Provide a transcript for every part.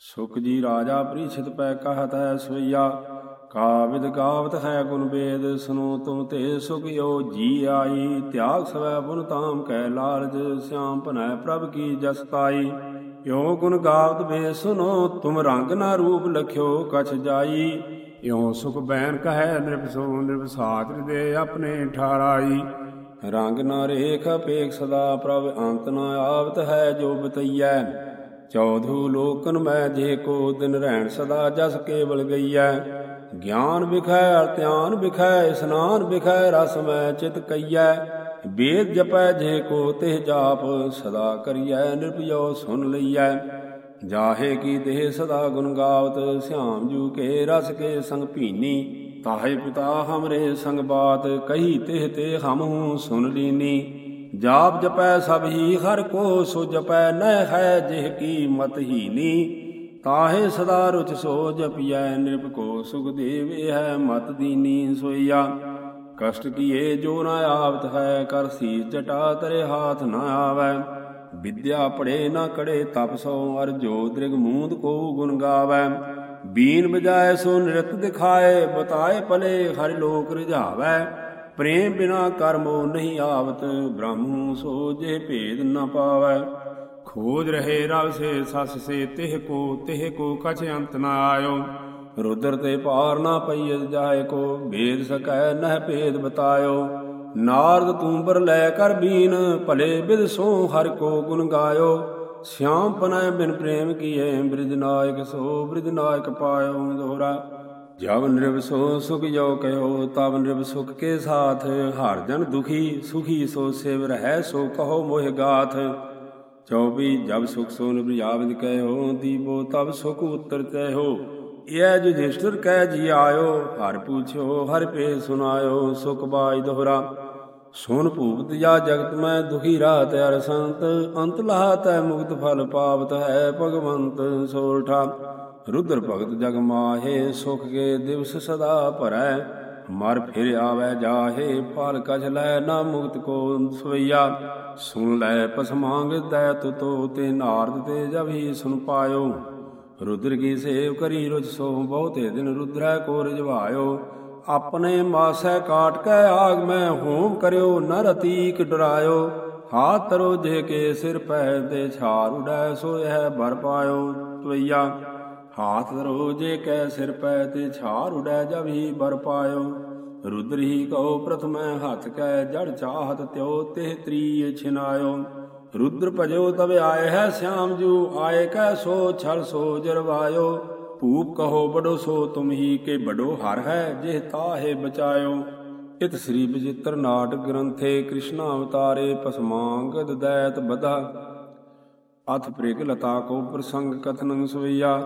ਸੁਖ ਜੀ ਰਾਜਾ ਪ੍ਰੀਛਿਤ ਪੈ ਕਹਤ ਹੈ ਸਵਈਆ। ਕਾਵਿਦ ਗਾਵਤ ਹੈ ਗੁਣ ਵੇਦ ਸੁਨੋ ਤੁਮ ਤੇ ਸੁਖ ਯੋ ਜੀ ਆਈ। ਤਿਆਗ ਸਵੈ ਬੁਨ ਤਾਮ ਕੈ ਲਾਲਜ ਸਿਆਮ ਭਨੈ ਪ੍ਰਭ ਕੀ ਜਸਤਾਈ ਯੋ ਗੁਣ ਗਾਵਤ ਵੇ ਸੁਨੋ ਤੁਮ ਰੰਗ ਨਾ ਰੂਪ ਲਖਿਓ ਕਛ ਜਾਈ। ਯੋ ਸੁਖ ਬੈਨ ਕਹੈ ਨਿਰਭਸੋ ਨਿਰਭਸਾਚ ਦੇ ਆਪਣੇ ਠਾਰਾਈ ਰੰਗ ਨਾ ਰੇਖ ਅਪੇਖ ਸਦਾ ਪ੍ਰਭ ਅੰਤ ਨਾ ਆਵਤ ਹੈ ਜੋ ਬਤਈਐ। ਚੌਧੂ ਲੋਕਨ ਮੈਂ ਜੇ ਕੋ ਦਿਨ ਰਹਿਣ ਸਦਾ ਜਸ ਕੇਵਲ ਗਈਐ। ਗਿਆਨ ਵਿਖੈ ਧਿਆਨ ਵਿਖੈ, ਇਸਨਾਨ ਵਿਖੈ, ਰਸ ਮੈਂ ਚਿਤ ਕਈਐ। ਵੇਦ ਜਪੈ ਜੇ ਕੋ ਤਿਹ ਜਾਪ, ਸਦਾ ਕਰੀਐ ਨਿਰਭਯੋ ਸੁਨ ਲਈਐ। ਜਾਹੇ ਕੀ ਦੇਹ ਸਦਾ ਗੁਣ ਗਾਵਤ, ਸਿਆਮ ਜੂ ਕੇ ਰਸ ਕੇ ਸੰਗ ਭੀਨੀ। ਤਾਹੇ ਪਿਤਾ ਹਮਰੇ ਸੰਗ ਬਾਤ, ਕਹੀ ਤਿਹ ਤੇ ਹਮੂ ਸੁਨ ਲੀਨੀ। ਜਾਪ ਜਪੈ ਸਭ ਹੀ, ਹਰ ਕੋ ਸੋ ਜਪੈ, ਨਹਿ ਹੈ ਜਿਹ ਕੀ ਮਤ ਹੀਨੀ ਤਾਹੇ ਸਦਾ ਰੁਚ ਸੋ ਜਪਿਐ, ਨਿਰਭ ਕੋ ਸੁਖ ਦੇਵ ਹੈ ਮਤ ਦੀਨੀ ਸੋਈਆ। ਕਸ਼ਟ ਕੀਏ ਜੋ ਨਾ ਆਵਤ ਹੈ, ਕਰ ਸੀ ਜਟਾ ਤਰੇ ਹਾਥ ਨਾ ਆਵੈ। ਵਿਦਿਆ ਪੜੇ ਨਾ ਕੜੇ, ਤਪ ਸੋ ਅਰ ਜੋ ਦ੍ਰਿਗ ਮੂੰਦ ਕੋ ਗੁਣ ਗਾਵੈ। ਬੀਨ ਬਜਾਏ ਸੋ ਨਿਰਤ ਦਿਖਾਏ, ਬਤਾਏ ਭਲੇ ਹਰਿ ਲੋਕ ਰਿਝਾਵੈ ਪ੍ਰੇਮ ਬਿਨਾ ਕਰਮੋ ਨਹੀਂ ਆਵਤ, ਬ੍ਰਹਮੂ ਸੋ ਜੇ ਭੇਦ ਨ ਪਾਵੈ। ਖੋਜ ਰਹੇ ਰਵ ਸੇ, ਸਸ ਸੇ, ਤਿਹ ਕੋ ਤਿਹ ਕੋ ਕਛ ਅੰਤ ਨ ਆਇਓ। ਰੁਦਰ ਤੇ ਪਾਰ ਨਾ ਪਈਐ ਜਾਏ ਕੋ, ਭੇਦ ਸਕੈ ਨਹਿ ਭੇਦ ਬਤਾਇਓ। ਨਾਰਦ ਤੂੰਬਰ ਲੈ ਕਰ ਬੀਨ, ਭਲੇ ਬਿਦ ਸੋ ਹਰ ਕੋ ਗੁਣ ਗਾਇਓ। ਸਿਆਮ ਪਨੈ ਬਿਨ ਪ੍ਰੇਮ ਕੀਏ, ਬ੍ਰਿਜ ਨਾਇਕ ਸੋ ਬ੍ਰਿਜ ਨਾਇਕ ਪਾਇਓ ਦੋਹਰਾ। ਜਬ ਨਿਰਭ ਸੋ ਸੁਖ ਜੋ ਕਹਿਓ ਤਬ ਨਿਰਭ ਸੁਖ ਕੇ ਸਾਥ। ਹਰ ਜਨ ਦੁਖੀ, ਸੁਖੀ ਸੋ ਸੇਵ ਰਹਿ, ਸੋ ਕਹੋ ਮੋਹਿ ਗਾਥ। 24 ਜਬ ਸੁਖ ਸੋ ਨਿਭਿਆਵਿਦ ਕਹਿਓ ਦੀਪੋ ਤਬ ਸੁਖ ਉਤਰ ਕਹਿਓ ਇਹ ਜੁਧਿਸ਼ਟਰ ਕਹਿ ਜੀ ਆਇਓ, ਹਰ ਪੁੱਛਿਓ, ਹਰ ਪੇ ਸੁਨਾਇਓ ਸੁਖ ਬਾਜ ਦੋਹਰਾ। ਸੁਨ ਭੂਪਤ ਜਾ ਜਗਤ ਮੈਂ ਦੁਖੀ ਰਾਤ ਅਰ ਸੰਤ, ਅੰਤ ਲਾਹਤ ਤੈ ਮੁਕਤ ਫਲ ਪਾਵਤ ਹੈ ਭਗਵੰਤ ਸੋਲਠਾ। ਰੁਦਰ ਭਗਤ ਜਗ ਮਾਹੇ, ਸੁਖ ਕੇ ਦਿਵਸ ਸਦਾ ਭਰੈ। ਮਰ ਫਿਰ ਆਵੈ ਜਾਹੇ ਫਲ ਕਛ ਲੈ ਨਾ ਮੁਕਤ ਕੋ ਸਵਈਆ। ਸੁਨ ਲੈ ਪਸ ਮੰਗ, ਦੈ ਤੋ ਤੇ ਨਾਰਦ ਤੇ ਜਬ ਸੁਨ ਪਾਇਓ। ਰੁਦਰ ਕੀ ਸੇਵ ਕਰੀ ਰੁਚ ਸੋ, ਬਹੁਤੇ ਦਿਨ ਰੁਦਰੈ ਕੋ ਰਜਵਾਇਓ ਆਪਣੇ ਮਾਸੈ ਕਾਟ ਕੈ ਆਗ ਮੈਂ ਹੋਮ ਕਰਿਓ ਨਰ ਰਤੀਕ ਡਰਾਇਓ। ਹਾਥ ਤਰੋ ਜੇ ਕੇ ਸਿਰ ਪੈ ਤੇ ਛਾਰ ਉਡੈ, ਸੋ ਇਹ ਭਰ ਪਾਇਓ। ਤਵਈਆ ਹਾਥ ਤਰੋ ਜੇ ਕੈ ਸਿਰ ਪੈ ਤੇ ਛਾਰ ਉਡੈ ਜਬ ਹੀ ਭਰ ਪਾਇਓ। ਰੁਦਰ ਹੀ ਕਉ ਪ੍ਰਥਮੈ ਹੱਥ ਕੈ ਜੜ ਚਾਹਤ ਤਿਉ ਤੇ ਤ੍ਰੀ ਛਿਨਾਇਓ। ਰੁਦਰ ਭਜੋ ਤਬ ਆਏ ਹੈ ਸਿਆਮ ਜੂ, ਆਏ ਕੈ ਸੋ ਛਲ ਸੋ ਜਰਵਾਇਓ। ਭੂਪ ਕਹੋ ਬੜੋ ਸੋ ਤੁਮ ਹੀ ਕੇ ਬੜੋ ਹਰ ਹੈ ਜਿਹ ਤਾਹੇ ਬਚਾਇਓ। ਇਤ ਸ੍ਰੀ ਵਿਜਿਤਰ ਨਾਟ ਗ੍ਰੰਥੇ ਕ੍ਰਿਸ਼ਨ ਅਵਤਾਰੇ ਪਸਮਾਂਗਦ ਦੈਤ ਬਧਾ। ਅਥ ਪ੍ਰਿਗ ਲਤਾ ਕੋ ਪ੍ਰਸੰਗ ਕਥਨੰ ਸਵਈਆ।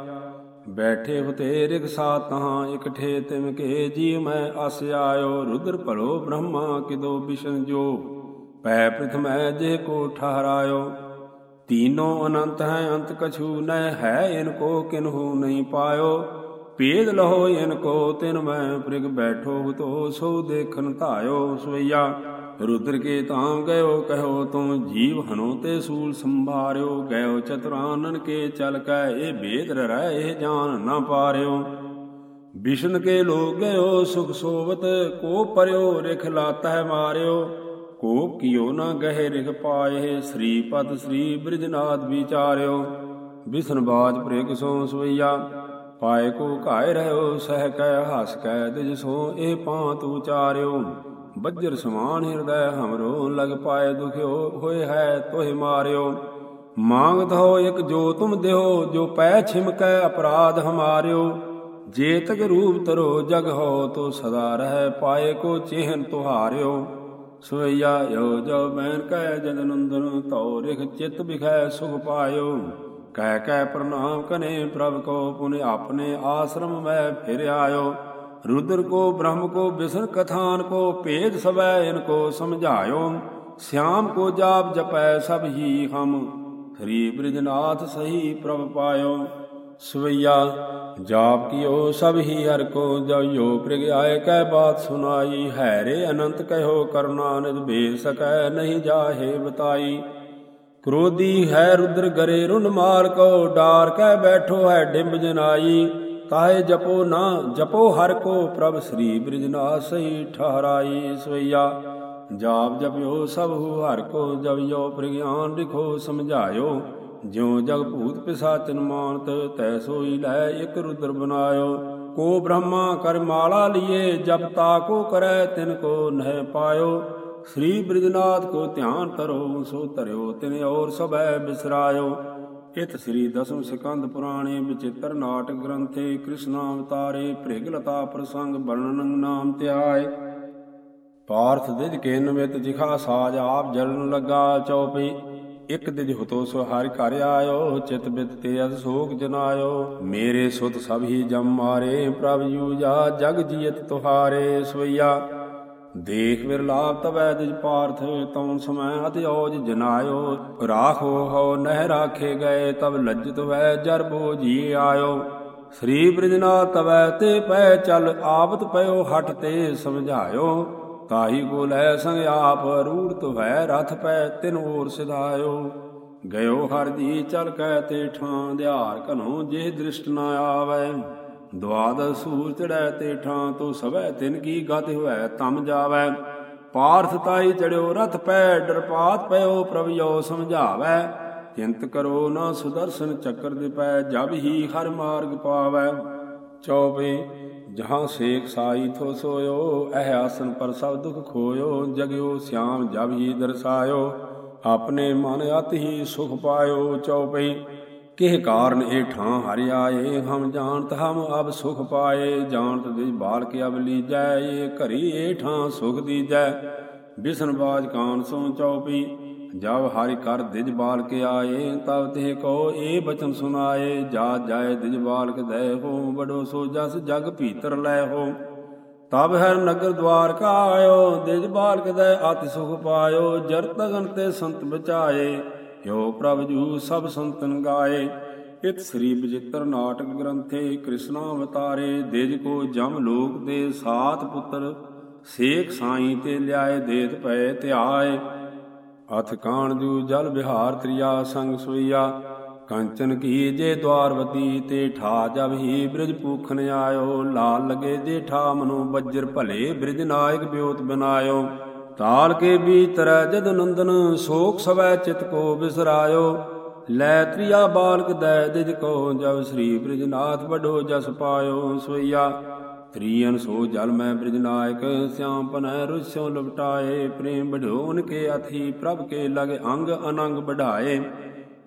ਬੈਠੇ ਹੁਤੇ ਰਿਗ ਸਾ ਤਹਾਂ ਇਕਠੇ ਤਿਮ ਕੇ ਜੀ, ਮੈਂ ਅਸ ਆਇਓ। ਰੁਦਰ ਭਲੋ ਬ੍ਰਹਮਾ, ਕਿਦੋ ਬਿਸ਼ਨ ਜੋ। ਪੈ ਪ੍ਰਥਮੈ ਜੇ ਕੋ ਠਹਰਾਇਓ। ਤੀਨੋ ਅਨੰਤ ਹੈ, ਅੰਤ ਕਛੂ ਨ ਹੈ, ਇਨ ਕੋ ਕਿਨਹੂ ਨਹੀਂ ਪਾਇਓ। ਭੇਦ ਲਹੋ, ਇਨ ਕੋ ਤਿਨ ਮੈਂ ਪ੍ਰਿਗ ਬੈਠੋ ਤੋ ਸੋ ਦੇਖਨ ਧਾਇਓ ਸੋਈਆ ਰੁਦਰ ਕੇ ਤਾਮ ਗਇਓ ਕਹਿਓ ਤੁਮ ਜੀਵ ਹਨੋ ਤੇ ਸੂਲ ਸੰਭਾਰਿਓ ਗਇਓ ਚਤੁਰਾਨਨ ਕੇ ਚਲ ਕੈ ਇਹ ਭੇਦ ਰਹਿ ਇਹ ਜਾਨ ਨਾ ਪਾਰਿਓ। ਵਿਸ਼ਨ ਕੇ ਲੋਗ ਗਇਓ ਸੁਖ ਸੋਵਤ, ਕੋ ਪਰਿਓ ਰਿਖ ਲਾਤੈ ਮਾਰਿਓ। ਕੋਪ ਕੀਓ ਨਾ ਗਹਿ ਰਿਖ ਪਾਏ ਸ੍ਰੀ ਪਦ ਸ੍ਰੀ ਬ੍ਰਿਜਨਾਥ ਵਿਚਾਰਿਓ। ਵਿਸ਼ਨ ਬਾਜ ਪ੍ਰੇਗ ਸੋ ਸਵਈਆ, ਪਾਏ ਕੋ ਘਾਇ ਰਹਿਓ, ਸਹਿ ਕੈ ਹਸ ਕੈ, ਦਿਜ ਸੋ ਇਹ ਪਾਂਤ ਉਚਾਰਿਓ। ਬੱਜਰ ਸਮਾਨ ਹਿਰਦੈ ਹਮਰੋ ਲਗ ਪਾਏ ਦੁਖਿਓ, ਹੋਏ ਹੈ ਤੋਹਿ ਮਾਰਿਓ। ਮੰਗਤ ਹੋ ਇਕ ਜੋ ਤੁਮ ਦਿਓ, ਜੋ ਪੈ ਛਿਮਕੈ ਅਪਰਾਧ ਹਮਾਰਿਓ। ਜੇਤਕ ਰੂਪ ਤਰੋ ਜਗ ਹੋ, ਤੋ ਸਦਾ ਰਹਿ ਪਾਏ ਕੋ ਚਿਹਨ ਤੁਹਾਰਿਓ। ਸੋਈਆ ਯੋ ਜੋ ਬੈਨ ਕਹਿ ਜਨ ਨੰਦਨ ਤਉ ਰਿਖ ਚਿਤ ਬਿਖੈ ਸੁਖ ਪਾਇਓ। ਕਹਿ ਕਹਿ ਪ੍ਰਣਾਮ ਕਨੇ ਪ੍ਰਭ ਕੋ, ਪੁਨ ਆਪਣੇ ਆਸ਼ਰਮ ਮੈਂ ਫਿਰ ਆਇਓ। ਰੁਦਰ ਕੋ, ਬ੍ਰਹਮ ਕੋ ਬਿਸਨ ਕਥਾਨ ਕੋ, ਭੇਦ ਸਵੈ ਇਨ ਕੋ ਸਮਝਾਇਓ। ਸਿਆਮ ਕੋ ਜਾਪ ਜਪੈ ਸਭ ਹੀ ਹਮ। ਹਰੀ ਬ੍ਰਿਜਨਾਥ ਸਹੀ ਪ੍ਰਭ ਪਾਇਓ। ਸਵਈਆ, ਜਾਪ ਕੀਓ ਸਭ ਹੀ ਹਰ ਕੋ ਜਯੋ ਪ੍ਰਿਗ ਆਏ ਕਹਿ ਬਾਤ ਸੁਨਾਈ। ਹੈ ਰੇ ਅਨੰਤ ਕਹਿਓ ਕਰੁਣਾ ਨਿਜ ਭੇਦ ਸਕੈ ਨਹੀਂ ਜਾਹੇ ਬਤਾਈ। ਕ੍ਰੋਧੀ ਹੈ ਰੁਦਰ ਗਰੇ ਰੁਨ ਮਾਰ ਕੋ, ਡਾਰ ਕਹਿ ਬੈਠੋ ਹੈ ਡਿੰਬ ਜਨਾਈ। ਤਾਏ ਜਪੋ ਨਾ ਜਪੋ ਹਰ ਕੋ ਪ੍ਰਭ ਸ੍ਰੀ ਬ੍ਰਿਜਨਾਥ ਸਹੀ ਠਹਰਾਈ ਸੋਇਆ ਜਾਪ ਜਪਿਓ ਸਭ ਹੂ ਹਰ ਕੋ ਜਵਿਓ ਪ੍ਰਗਿਆਨ ਲਿਖੋ ਸਮਝਾਇਓ। ਜਿਉ ਜਗ ਭੂਤ ਪਿਸਾਚਨ ਮਾਨਤ ਤੈ ਸੋਈ ਲੈ ਇਕ ਰੁਦਰ ਬਨਾਇਓ ਕੋ ਬ੍ਰਹਮਾ ਕਰ ਮਾਲਾ ਲੀਏ, ਜਪ ਤਾ ਕੋ ਕਰੈ ਤਿਨ ਕੋ ਨਹਿ ਪਾਇਓ। ਸ੍ਰੀ ਬ੍ਰਿਜਨਾਥ ਕੋ ਧਿਆਨ ਤਰੋ, ਸੋ ਧਰਿਓ ਤਿਨ ਔਰ ਸਭੈ ਬਿਸਰਾਇਓ। ਇਤ ਸ੍ਰੀ ਦਸਮ ਸਿਕੰਦ ਪੁਰਾਣੇ ਵਿਚਿਤ੍ਰ ਨਾਟਕ ਗ੍ਰੰਥੇ ਕ੍ਰਿਸ਼ਨ ਅਵਤਾਰੇ ਭ੍ਰਿਗਲਤਾ ਪ੍ਰਸੰਗ ਵਰਣਨ ਨਾਮ ਧਿਆਏ। ਪਾਰਥ ਦਿਜ ਕੇ ਨਮਿਤ ਜਿਖਾ ਸਾਜ ਆਪ ਜਲਨ ਲੱਗਾ ਚਉਪਈ ਇਕ ਦਿਜ ਹੁਤੋ ਸੋ ਹਰਿ ਘਰ ਆਇਓ, ਚਿਤ ਬਿਤ ਤੇ ਅਸ ਸੋਖ ਜਨਾਇਓ। ਮੇਰੇ ਸੁਤ ਸਭ ਹੀ ਜਮ ਮਾਰੇ, ਪ੍ਰਭ ਯੂਜਾ ਜਗ ਜੀਤ ਤੁਹਾਰੇ ਸਵਈਆ। ਦੇਖ ਵਿਰਲਾਪ ਤਵੈ ਦਿਜ ਪਾਰਥ, ਤਉ ਸਮੈ ਅਤਿ ਔਜ ਜਨਾਇਓ। ਰਾਖੋ ਹੋ ਨਹਿ ਰਾਖੇ ਗਏ ਤਬ ਲੱਜਤ ਵੈ ਜਰਬੋ ਜੀ ਆਇਓ। ਸ੍ਰੀ ਬ੍ਰਿਜਨਾ ਤਵੈ ਤੇ ਪੈ ਚਲ, ਆਪਤ ਪਇਓ ਹਟ ਤੇ ਸਮਝਾਇਓ। ਤਾਹੀ ਕੋ ਲੈ ਸੰਗ ਆਪ, ਰੂੜਤ ਹੈ ਰਥ ਪੈ, ਤਿਨ ਹੋਰ ਸਿਧਾਇਓ। ਗਇਓ ਹਰ ਜੀ ਚਲ ਕੈ ਤੇ ਠਾਂ, ਧਿਆਰ ਕਨੋ ਜੇ ਦ੍ਰਿਸ਼ਟ ਨਾ ਆਵੈ। ਦਵਾਦ ਸੂਰ ਚੜੈ ਤੇ ਠਾਂ ਤੋ ਸਵੈ ਤਿਨ ਕੀ ਗਤ ਹੋਇ ਤਮ ਜਾਵੈ। ਪਾਰਥ ਤਾਈ ਚੜਿਓ ਰਥ ਪੈ, ਡਰਪਾਤ ਪਇਓ ਪ੍ਰਭ ਸਮਝਾਵੈ। ਚਿੰਤ ਕਰੋ ਨਾ ਸੁਦਰਸ਼ਨ ਚੱਕਰ ਦੇ ਪੈ ਜਬ ਹੀ ਹਰ ਮਾਰਗ ਪਾਵੈ। ਚੌਬੇ ਜਹਾਂ ਸੇਖ ਸਾਈ ਥੋ ਸੋਇਓ ਅਹ ਆਸਨ ਪਰ ਸਭ ਦੁਖ ਖੋਇਓ, ਜਗਿਓ ਸਿਆਮ ਜਬ ਹੀ ਦਰਸਾਇਓ। ਆਪਣੇ ਮਨ ਅਤ ਹੀ ਸੁਖ ਪਾਇਓ। ਚਉਪਈ ਕਿਹ ਕਾਰਨ ਇਹ ਠਾਂ ਹਰਿ ਆਏ ਹਮ ਜਾਣਤ, ਹਮ ਅਬ ਸੁਖ ਪਾਏ। ਜਾਣਤ ਦੇ ਬਾਲ ਕੇ ਅਬ ਲੀਜੈ ਏ ਘਰੀ ਏ ਠਾਂ ਸੁਖ ਦੀਜੈ। ਬਿਸਨ ਬਾਜ ਕਾਨ ਸੋ ਚਉਪਈ ਜਬ ਹਰਿ ਕਰ ਦਿਜ ਬਾਲ ਕੇ ਆਏ, ਤਬ ਤੇ ਕੋ ਏ ਬਚਨ ਸੁਨਾਏ ਜਾ ਜਾਏ ਦਿਜ ਬਾਲਕ ਦੈ ਹੋ ਬੜੋ ਸੋ ਜਸ ਜਗ ਭੀਤਰ ਲੈ ਹੋ। ਤਬ ਹਰ ਨਗਰ ਦਵਾਰ ਕਾ ਆਇਓ ਦਿਜ ਬਾਲਕ ਦੈ ਅਤਿ ਸੁਖ ਪਾਇਓ। ਜਰ ਤਗਨ ਤੇ ਸੰਤ ਬਚਾਏ। ਹਿਓ ਪ੍ਰਭ ਜੂ ਸਭ ਸੰਤਨ ਗਾਏ, ਇਤ ਸ੍ਰੀ ਬਜਿੱਤਰ ਨਾਟਕ ਗ੍ਰੰਥੇ ਕ੍ਰਿਸ਼ਨ ਅਵਤਾਰੇ, ਦੇਜ ਕੋ ਜਮ ਲੋਕ ਦੇ ਸਾਤ ਪੁੱਤਰ, ਸੇਖ ਸਾਈ ਤੇ ਲਿਆਏ ਦੇਤ ਪਏ ਧਿਆਏ। ਅਥ ਕਾਣ ਜੂ ਜਲ ਵਿਹਾਰ ਤ੍ਰਿਆ ਸੰਗ ਸੋਈਆ ਕੰਚਨ ਕੀ ਜੇ ਦਵਾਰਵਤੀ ਤੇ ਠਾ ਜਬ ਹੀ ਬ੍ਰਿਜ ਪੂਖਨ ਆਇਓ, ਲਾਲ ਲਗੇ ਜੇ ਠਾ ਮਨੋ ਬੱਜਰ ਭਲੇ ਬ੍ਰਿਜ ਨਾਇਕ ਬਿਉਤ ਬਨਾਇਓ। ਤਾਲ ਕੇ ਬੀਤਰ ਜਦ ਨੰਦਨ ਸੋਖ ਸਵੈ ਚਿਤ ਕੋ ਬਿਸਰਾਇਓ। ਲੈ ਤ੍ਰਿਆ ਬਾਲਕ ਦੈ ਦਿਜ ਕੋ, ਜਬ ਸ੍ਰੀ ਬ੍ਰਿਜਨਾਥ ਵਡੋ ਜਸ ਪਾਇਓ ਸੋਈਆ ਤ੍ਰੀਅਨ ਸੋ ਜਲ ਮੈਂ ਬ੍ਰਿਜਨਾਇਕ ਸਿਆਮ ਪਨੈ ਰੁਸਿਓ ਲਪਟਾਏ ਪ੍ਰੇਮ ਬਢੋਨ ਕੇ ਅਥੀ, ਪ੍ਰਭ ਕੇ ਲਗ ਅੰਗ ਅਨੰਗ ਬਢਾਏ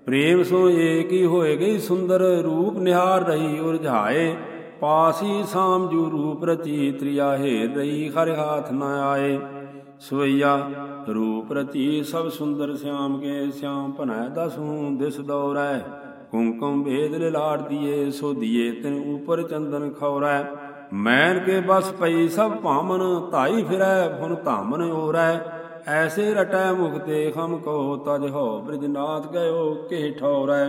ਪ੍ਰੇਮ ਸੋ ਏਕ ਹੀ ਹੋਏ ਗਈ ਸੁੰਦਰ, ਰੂਪ ਨਿਹਾਰ ਰਹੀ ਉਰਝਾਏ। ਪਾਸੀ ਸਾਮ ਜੂ ਰੂਪ ਰਚੀ, ਤ੍ਰਿਆ ਹੇਰ ਰਹੀ, ਹਰ ਹਾਥ ਨ ਆਏ। ਸਵਈਆ ਰੂਪ ਰਚੀ ਸਭ ਸੁੰਦਰ ਸਿਆਮ ਕੇ ਸਿਆਮ ਭਨੈ ਦਸੂ ਦਿਸ ਦੌਰੈ, ਕੁੰਕਮ ਭੇਦ ਲਾੜ ਦੀਏ, ਸੋ ਦੀਏ ਤਿਨ ਉਪਰ ਚੰਦਨ ਖੌਰੈ। ਮੈਨ ਕੇ ਬਸ ਪਈ ਸਭ ਭਾਮਨ, ਧਾਈ ਫਿਰੈ ਫੁਨ ਧਾਮਨ ਓਰੈ ਐਸੇ ਰਟੈ ਮੁਖ ਤੇ ਹਮ ਕੋ ਤਜ ਹੋ, ਬ੍ਰਿਜਨਾਥ ਗਇਓ ਕੇ ਠੌਰੈ।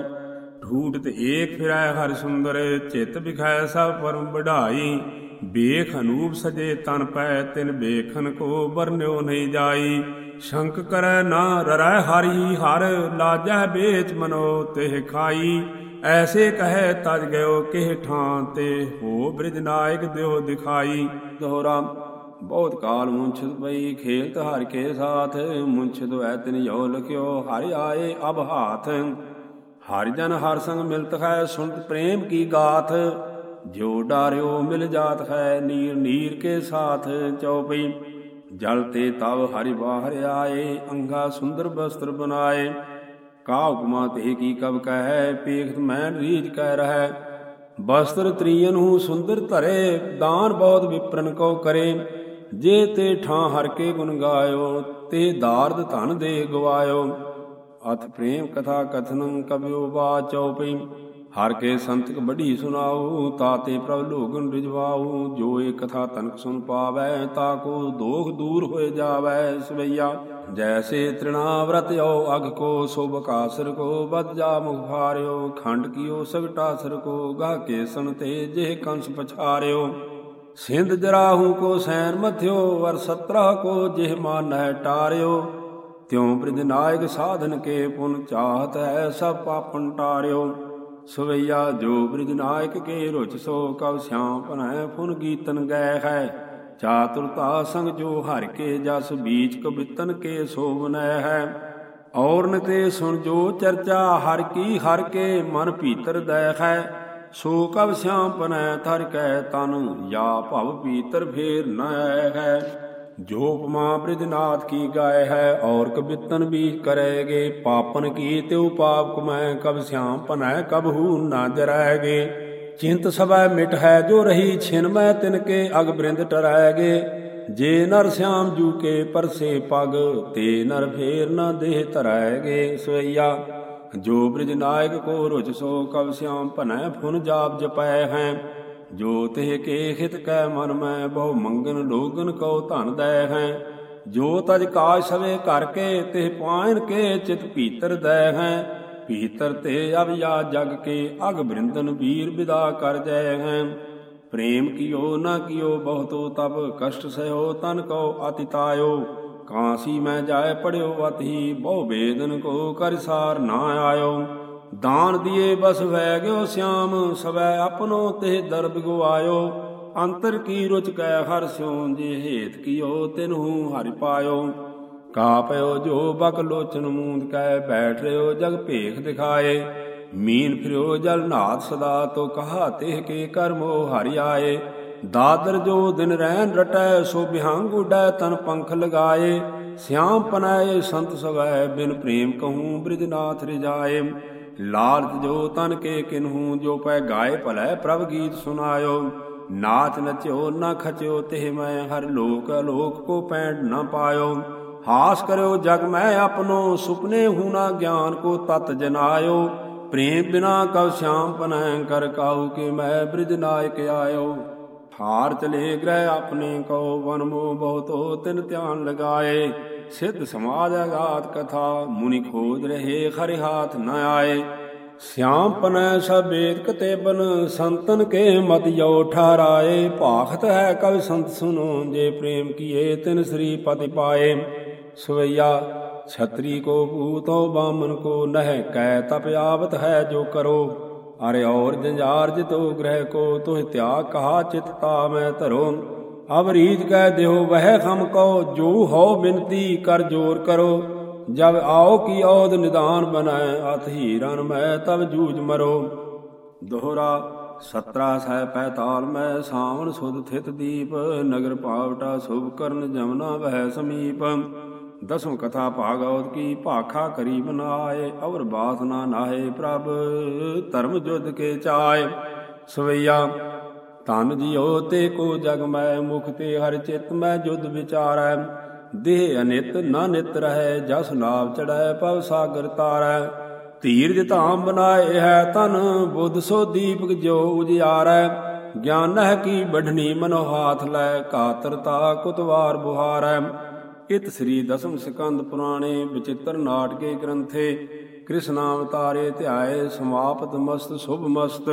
ਢੂਟ ਤੇ ਏਕ ਫਿਰੈ ਹਰ ਸੁੰਦਰ, ਚਿਤ ਬਿਖੈ ਸਭ ਪਰਮ ਬਢਾਈ ਬੇਖ ਅਨੂਪ ਸਜੇ ਤਨ ਪੈ, ਤਿਨ ਬੇਖਨ ਕੋ ਬਰਨਿਓ ਨਹੀਂ ਜਾਈ। ਸ਼ੰਕ ਕਰੈ ਨਾ ਰਰੈ ਹਰੀ, ਹਰ ਲਾਜੈ ਬੇਚ ਮਨੋ ਤੇ ਖਾਈ। ਐਸੇ ਕਹੈ ਤਜ ਗਇਓ ਕਿਹ ਠਾਂ ਤੇ, ਹੋ ਬ੍ਰਿਜ ਨਾਇਕ ਦਿਓ ਦਿਖਾਈ। ਦੋਹਰਾ, ਬਹੁਤ ਕਾਲ ਮੁੰਛਤ ਪਈ ਖੇਲਤ ਹਰ ਕੇ ਸਾਥ, ਮੁੰਛਤ ਐ ਤਿਨ ਜੋ ਲਖਿਓ, ਹਰਿ ਆਏ ਅਬ ਹਾਥ। ਹਰਿ ਜਨ ਹਰ ਸੰਗ ਮਿਲਤ ਹੈ ਸੁਨਤ ਪ੍ਰੇਮ ਕੀ ਗਾਥ। ਜੋ ਡਾਰਿਓ ਮਿਲ ਜਾਤ ਹੈ ਨੀਰ ਨੀਰ ਕੇ ਸਾਥ ਚਉਪਈ। ਜਲ ਤੇ ਤਵ ਹਰਿ ਬਾਹਰ ਆਏ, ਅੰਗਾ ਸੁੰਦਰ ਬਸਤਰ ਬਨਾਏ ਕਾ ਹੁਕਮਾ ਤੇ ਕੀ ਕਬ ਕਹੈ, ਪੇਖਤ ਮੈਂ ਰੀਜ ਕਹਿ ਰਹੈ। ਬਸਤਰ ਤ੍ਰੀਨ ਹੂ ਸੁੰਦਰ ਧਰੇ, ਦਾਨ ਬਹੁਤ ਵਿਪਰਨ ਕੋ ਕਰੇ। ਜੇ ਤੇ ਠਾਂ ਹਰ ਕੇ ਗੁਣ ਗਾਇਓ, ਤੇ ਦਾਰਦ ਧਨ ਦੇ ਗਵਾਇਓ। ਅਥ ਪ੍ਰੇਮ ਕਥਾ ਕਥਨੰ ਕਬਿਓ ਬਾ ਪਈ ਹਰ ਕੇ ਸੰਤਕ ਬੜੀ ਸੁਨਾਉ ਤਾਤੇ ਪ੍ਰਭ ਲੋਗਨ ਰਿਜਵਾਉ ਜੋ ਇਹ ਕਥਾ ਤਨਕ ਸੁਨ ਪਾਵੈ, ਤਾ ਕੋ ਦੋਖ ਦੂਰ ਹੋਏ ਜਾਵੈ, ਸਵਈਆ। ਜੈਸੇ ਤ੍ਰਿਣਾਵਰਤ ਓ ਅਗ ਕੋ ਸੋ ਬਕਾਸਰ ਕੋ ਬਦ ਜਾ ਮੁਖ ਫਾਰਿਓ ਖੰਡ ਕੀਓ ਸਗਟਾਸਰ ਕੋ ਗਾ ਕੇ ਸਨ ਤੇ ਜਿਹ ਕੰਸ ਪਛਾਰਿਓ। ਸਿੰਧ ਜਰਾਹੂ ਕੋ ਸੈਨ ਮਥਿਓ, ਵਰ 17 ਕੋ ਜਿਹ ਮਾਨੈ ਟਾਰਿਓ। ਤਿਉ ਬ੍ਰਿਜ ਨਾਇਕ ਸਾਧਨ ਕੇ ਪੁਨ ਚਾਹਤ ਹੈ ਸਭ ਪਾਪਨ ਟਾਰਿਓ। ਸਵਈਆ ਜੋ ਬ੍ਰਿਜ ਨਾਇਕ ਕੇ ਰੁਚ ਸੋ ਕਬ ਸਿਆਮ ਭਨੈ ਫੁਨ ਗੀਤਨ ਗਏ ਹੈ। ਚਾਤੁਰਤਾ ਸੰਗ ਜੋ ਹਰ ਕੇ ਜਸ ਬੀਚ ਕਬਿਤਨ ਕੇ ਸੋਵਨੈ ਹੈ। ਔਰਨ ਤੇ ਸੁਣ ਜੋ ਚਰਚਾ ਹਰ ਕੀ ਹਰ ਕੇ ਮਨ ਭੀਤਰ ਦਇ ਹੈ। ਸੋ ਕਬ ਸਿਆਮ ਪਨੈ ਥਰ ਕੈ ਤਨ, ਯਾ ਭਵ ਪੀਤਰ ਫੇਰ ਨ ਹੈ। ਜੋ ਉਪਮਾ ਬ੍ਰਿਜਨਾਥ ਕੀ ਗਾਏ ਹੈ ਔਰ ਕਬਿਤਨ ਵੀ ਕਰੇਗੇ। ਪਾਪਨ ਕੀ ਤਿਉ ਪਾਪ ਕਮੈ, ਕਬ ਸਿਆਮ ਪਨੈ ਕਬ ਹੂ ਨਾ ਜਰੈਗੇ। ਚਿੰਤ ਸਭੈ ਮਿਟ ਹੈ, ਜੋ ਰਹੀ ਛਿਨ ਮੈਂ ਤਿਨ ਕੇ, ਅਗ ਬ੍ਰਿੰਦ ਟਰੈਗੇ। ਜੇ ਨਰ ਸਿਆਮ ਜੂ ਕੇ ਪਰਸੇ ਪਗ, ਤੇ ਨਰ ਫੇਰ ਨਾ ਦੇਹ ਧਰੈਗੇ। ਸਵਈਆ, ਜੋ ਬ੍ਰਿਜ ਨਾਇਕ ਕੋ ਰੁਚ ਸੋ, ਕਬ ਸਿਆਮ ਭਨੈ, ਫੁਨ ਜਾਪ ਜਪੈ ਹੈ। ਜੋ ਤਿਹ ਕੇ ਹਿਤ ਕੈ ਮਨ ਮੈਂ, ਬਹੁ ਮੰਗਨ ਲੋਗਨ ਕਉ ਧਨ ਦੈ ਹੈ। ਜੋ ਤਜ ਕਾਜ ਸਵੇ ਕਰਕੇ, ਤਿਹ ਪਾਇਨ ਕੇ ਚਿਤ ਭੀਤਰ ਦੈ ਹੈ। ਭੀਤਰ ਤੇ ਅਵਿਆ ਜਗ ਕੇ ਅਗ ਬ੍ਰਿੰਦਨ ਵੀਰ ਵਿਦਾ ਕਰ ਜੈ ਹੈ। ਪ੍ਰੇਮ ਕੀਓ, ਨਾ ਕੀਓ, ਬਹੁਤੋ ਤਬ ਕਸ਼ਟ ਸਹਿਓ, ਤਨ ਕਉ ਅਤਿਤਾਇਓ ਕਾਂਸੀ ਮੈਂ ਜਾਏ ਪੜਿਓ ਅਤਹੀ ਬਹੁ ਬੇਦਨ ਕੋ ਕਰ ਸਾਰ ਨਾ ਆਇਓ। ਦਾਨ ਦੀਏ ਬਸ ਵੈ ਗਿਓ ਸਿਆਮ, ਸਵੈ ਆਪਨੋ ਤੇ ਦਰਬ ਗਵਾਇਓ। ਅੰਤਰ ਕੀ ਰੁਚ ਕੈ ਹਰ ਸਿਉ ਜੇ ਹੇਤ ਕੀਓ, ਤਿਨਹੂ ਹਰਿ ਪਾਇਓ। ਕਾ ਕਾਪਿਓ ਜੋ ਬਕ ਲੋਚਨ ਮੂੰਦ ਕੈ, ਬੈਠ ਰਿਓ ਜਗ ਭੇਖ ਦਿਖਾਏ। ਮੀਨ ਫਿਰਿਓ ਜਲ ਨਾਥ ਸਦਾ, ਤੋ ਕਹਾ ਤਿਹ ਕੇ ਕਰਮੋ ਹਰਿ ਆਏ। ਦਾਦਰ ਜੋ ਦਿਨ ਰਹਿਨ ਰਟੈ, ਸੋ ਬਿਹੰਗ ਉਡੈ ਤਨ ਪੰਖ ਲਗਾਏ। ਸਿਆਮ ਪਨਾਏ ਸੰਤ ਸਵੈ, ਬਿਨ ਪ੍ਰੇਮ ਕਹੂੰ ਬ੍ਰਿਜਨਾਥ ਰਿਜਾਏ। ਲਾਲਚ ਜੋ ਤਨ ਕੇ ਕਿਨਹੂ ਜੋ ਪੈ ਗਾਏ ਭਲੇ, ਪ੍ਰਭ ਗੀਤ ਸੁਨਾਇਓ। ਨਾਚ ਨਚਿਓ, ਨਾ ਖਚਿਓ, ਤਿਹ ਮੈਂ ਹਰ ਲੋਕ, ਅਲੋਕ ਕੋ ਪੈਂਡ ਨਾ ਪਾਇਓ। ਹਾਸ ਕਰਿਓ ਜਗ ਮੈਂ ਆਪਣੋ ਸੁਪਨੇ ਹੂਨਾ ਗਿਆਨ ਕੋ ਤਤ ਜਨਾਇਓ। ਪ੍ਰੇਮ ਬਿਨਾ ਕਉ ਸ਼ਾਮ ਪਨੈ, ਕਰ ਕਾਉ ਕੇ ਮੈਂ ਬ੍ਰਿਜ ਨਾਇਕ ਆਇਓ। ਹਾਰ ਚਲੇ ਗ੍ਰਹਿ, ਆਪਣੇ ਕੋ ਵਨ ਮੋ ਬਹੁਤੋ ਤਿਨ ਧਿਆਨ ਲਗਾਏ। ਸਿੱਧ ਸਮਾਜ ਅਗਾਤ ਕਥਾ, ਮੁਨੀ ਖੋਜ ਰਹੇ ਖਰਿ ਹਾਥ ਨ ਆਏ। ਸਿਆਮ ਪਨੈ ਸਬੇਦ ਕਤੇਬਨ ਸੰਤਨ ਕੇ ਮਤ ਜੋ ਠਾਰਾਏ ਭਾਖਤ ਹੈ ਕਵਿ ਸੰਤ ਸੁਨੋ, ਜੇ ਪ੍ਰੇਮ ਕੀਏ ਤਿਨ ਸ੍ਰੀ ਪਤਿ ਪਾਏ। ਸਵਈਆ, ਛਤਰੀ ਕੋ ਭੂਤੋ ਬਾਮਨ ਕੋ ਨਹਿ, ਕੈ ਤਪ ਆਵਤ ਹੈ ਜੋ ਕਰੋ। ਅਰੇ ਔਰ ਜੰਜਾਰ ਜਿਤੋ ਗ੍ਰਹਿ ਕੋ, ਤੁਹ ਤਿਆਗ ਕਹਾ ਚਿਤ ਤਾ ਮੈਂ ਧਰੋ। ਅਬ ਰੀਤ ਕਹਿ ਦਿਓ, ਵਹਿ ਖਮ ਕੋ ਜੋ ਹੋ ਬਿਨਤੀ ਕਰ ਜੋਰ ਕਰੋ। ਜਬ ਆਓ ਕੀ ਔਦ ਨਿਦਾਨ ਬਨੈ ਅਤ ਹੀਰਨ ਮੈਂ ਤਬ ਜੂਝ ਮਰੋ। ਦੋਹਰਾ 17 ਸਹਿ ਪੈਤਾਲ ਮੈਂ ਸਾਵਣ ਸੁਧ ਥਿਤ ਦੀਪ, ਨਗਰ ਪਾਵਟਾ ਸੁਭ ਕਰਨ ਜਮਨਾ ਵਹਿ ਸਮੀਪ। ਦਸਮ ਕਥਾ ਭਾਗਵਤ ਕੀ ਭਾਖਾ ਕਰੀ ਬਨਾਏ ਅਵਰ ਬਾਤ ਨਾ ਨਾਹੇ ਪ੍ਰਭ, ਧਰਮ ਜੁਦ ਕੇ ਚਾਏ। ਸਵਈਆ ਤਨ ਜਿਉ ਤੇ ਕੋ ਜਗ ਮੈਂ ਮੁਖ ਤੇ ਹਰ ਚਿਤ ਮੈਂ ਜੁਦ ਵਿਚਾਰੈ। ਦੇਹ ਅਨਿਤ ਨਾ ਨਿਤ ਰਹੈ, ਜਸ ਨਾਮ ਚੜੈ ਪਵ ਸਾਗਰ ਤਾਰੈ। ਧੀਰਜ ਧਾਮ ਬਨਾਏ ਹੈ ਤਨ ਬੁੱਧ ਸੋ ਦੀਪਕ ਜੋ ਉਜਿਆਰੈ ਗਿਆਨ ਕੀ ਬਢਨੀ ਮਨੋ ਹਾਥ ਲੈ ਕਾਤਰਤਾ ਕੁਤਵਾਰ ਬੁਹਾਰੈ। ਇਤ ਸ੍ਰੀ ਦਸਮ ਸਕੰਦ ਪੁਰਾਣੇ ਵਿਚਿਤ੍ਰ ਨਾਟਕੇ ਗ੍ਰੰਥੇ ਕ੍ਰਿਸ਼ਨ ਅਵਤਾਰੇ ਧਿਆਏ ਸਮਾਪਤ ਮਸਤ, ਸੁਭ ਮਸਤ।